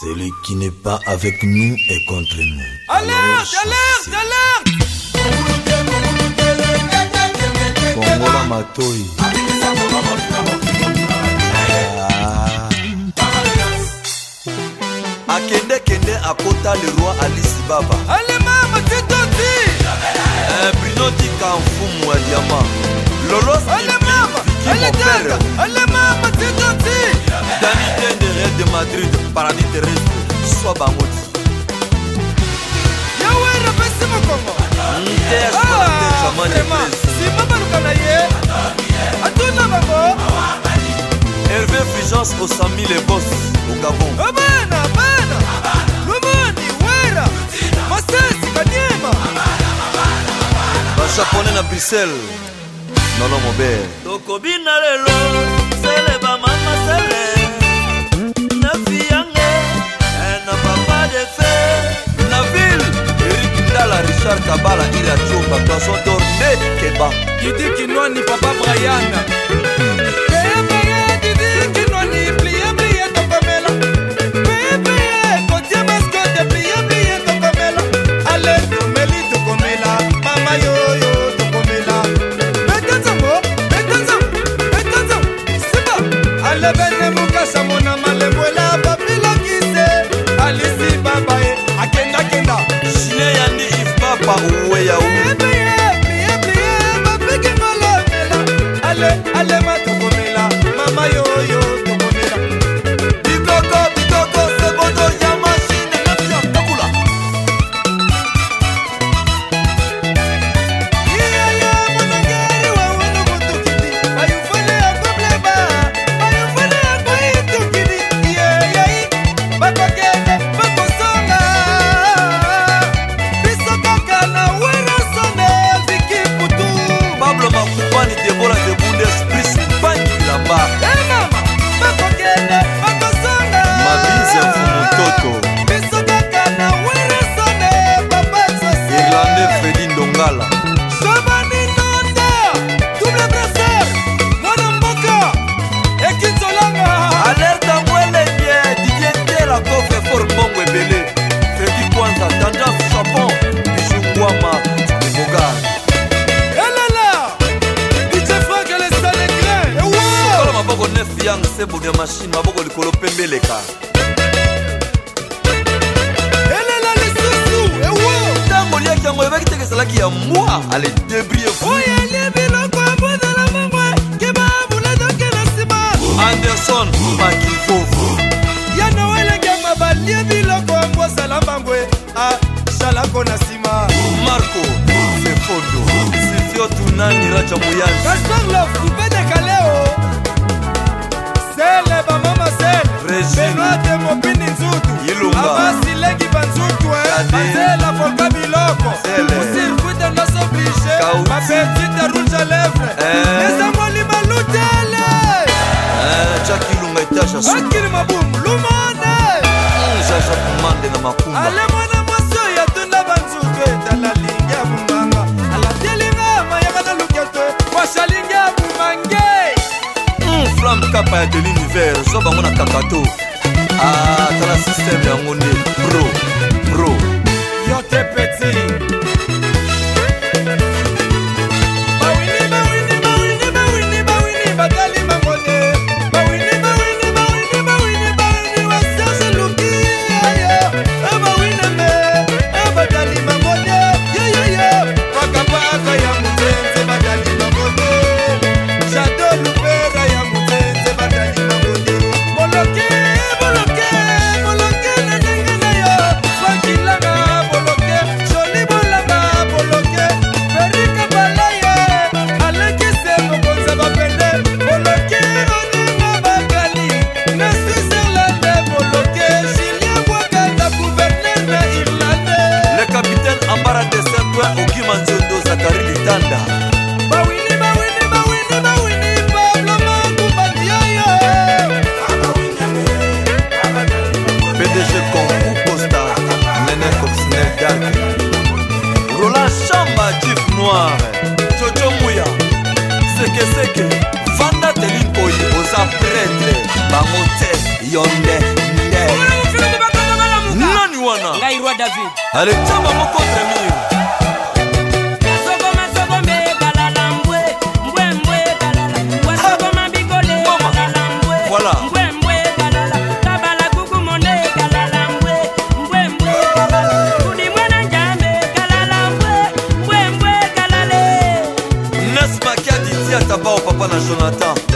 Celui qui n'est pas avec nous est contre nous. Alerte, alerte, alerte Bongola Matoy. Ah. akendekende akota le roi alisi baba alema matitoti bruno tika mfumu ya diama lolosalema Elle dingue, elle est même tiganti Danité de Real de Madrid, paradis terrestre, soit bamoti Yawe rapesi mokongo nsima baluka na ye atuna bango herve frigence osami le bos au gabon abana oh, abana lumoni wera masesi kaniema bajaponais na bruxelles nono mobert kobina lelo sele bamama sele na fiyange eh, na papa de fe na ville erik ndala richard kabala ila cumba toaso dorme keba kidikinwani papa brayana mashine maboko likolo pembe eleka elela lisusu ewo ntango oliaki yango ebaki teke ezalaki ya mwa ale debrie oyelie biloko abozala mangwa keba buladokela nsima anderson makifo ya noelengema balie biloko ambozala mangwe asalako na nsima marco sefondo sifio tunani racha moyani kasarla fuka benoate mopini nzutu abasilengi banzutu eh. banzela foka biloko osirkuite nosoblige bapetite rouge a lèvre ezangoli balutele akili mabumu lumone ale mwana programme kapa ya de l'univers zwa bango na kakato atala ah, systeme yango nde pro pro mwana desempe okima nzondo zakari litanda bawini bawini bawini bawini pablo makumbatiyoyo pdg konku posta nenekopsnedak roland chamba jif noir jojo muya sekeseke vanda telimpoyi oza pretre bango te yon ale caba moko tremir Taba au papa na Jonathan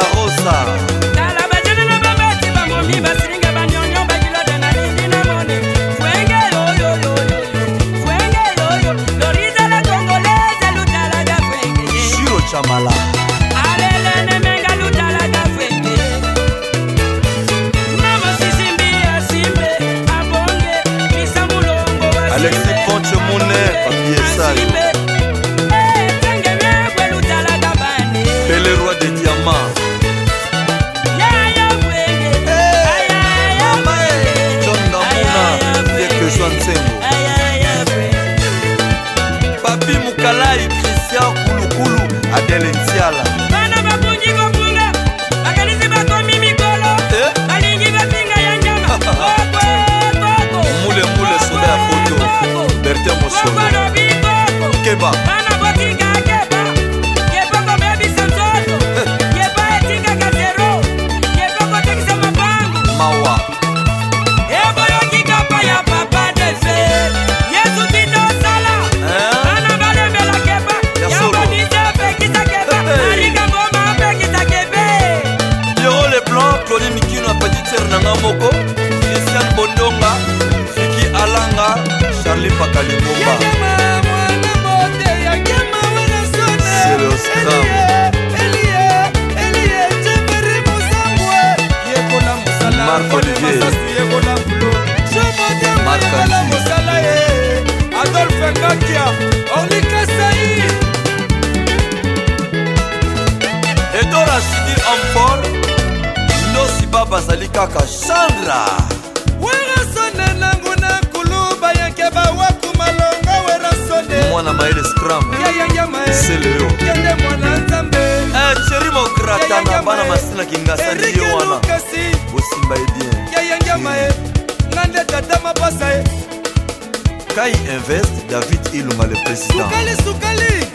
karosa tala bajene na babati bamomi basi joswa nsengo papi mokalai kristian kulukulu adele ntiala bana babungi kofunga bakanisi bakomi mikolo eh? balingi bafinga ya nyama mulemule soda ya foto bertin mosolo keba marc olivier marc adolphe ngakia olikasai edora sidi amfor nosi baba azali kaka chandra mwana mayele scramseleyo sheri mokrata na bana masila kingasa ndiyo wana bosimba ye bien kai invest david ilunga le présidentsukali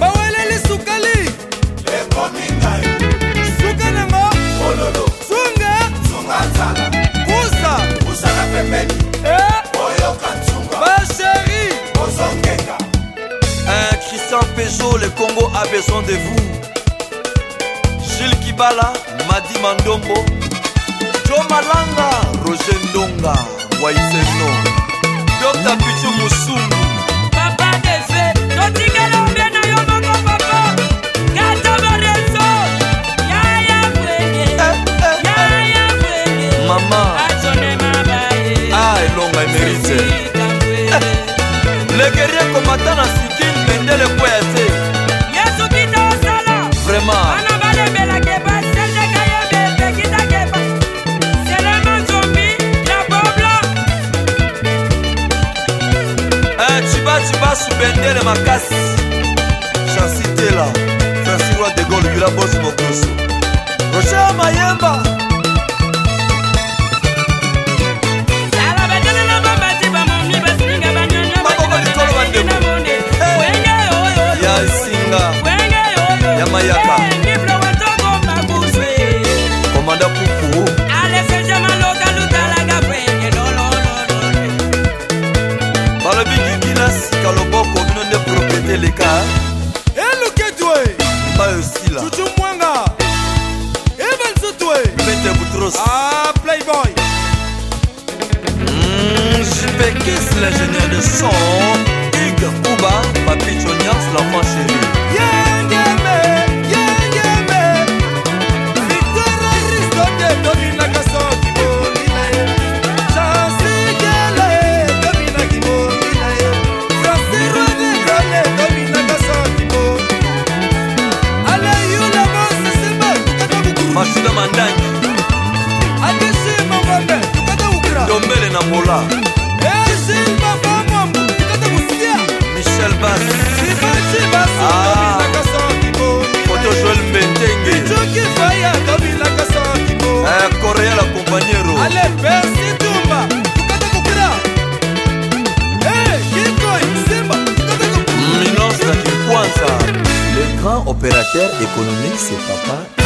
baweleli sukali suka nango sunga kusa jour le Congo a besoin de vous. Jules Kibala, Madi Mandombo, Joe Malanga, Roger Ndonga, Waiseno, Dr. Pichu Musungu, Papa Dese, Totinga Lombe na yo bongo papa. makasu bendele makasi chansi tela francis roi de gole yula bosi mokoso roger mayemba de Boutros. Ah, Playboy. Mmh, Jupekis, l'ingénieur de son. Hugues Ouba, Papi Chonias, l'enfant chéri. Yeah! soki faya kobilaka soki bo eh, korea la compagnero ale pesi tumba tukata kokira eh, kikoi simba tukata kokira minos na kikwanza le grand opérateur économique c'est papa